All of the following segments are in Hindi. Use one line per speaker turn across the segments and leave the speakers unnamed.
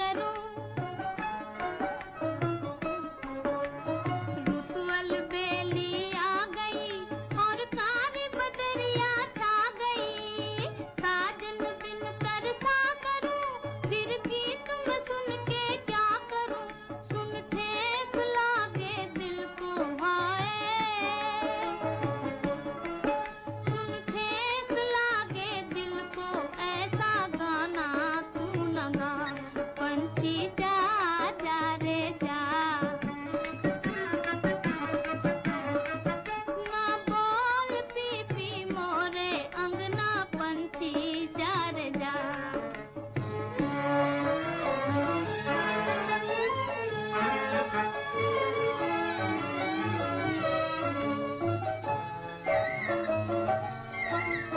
करो 风。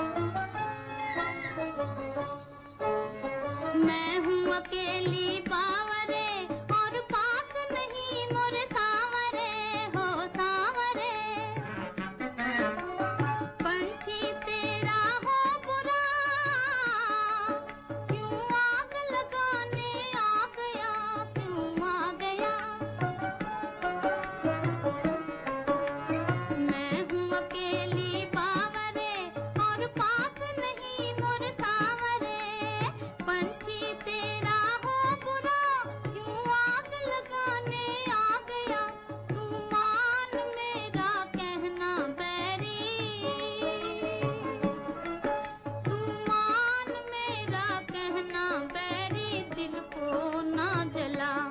कहना बैरी दिल को ना जला।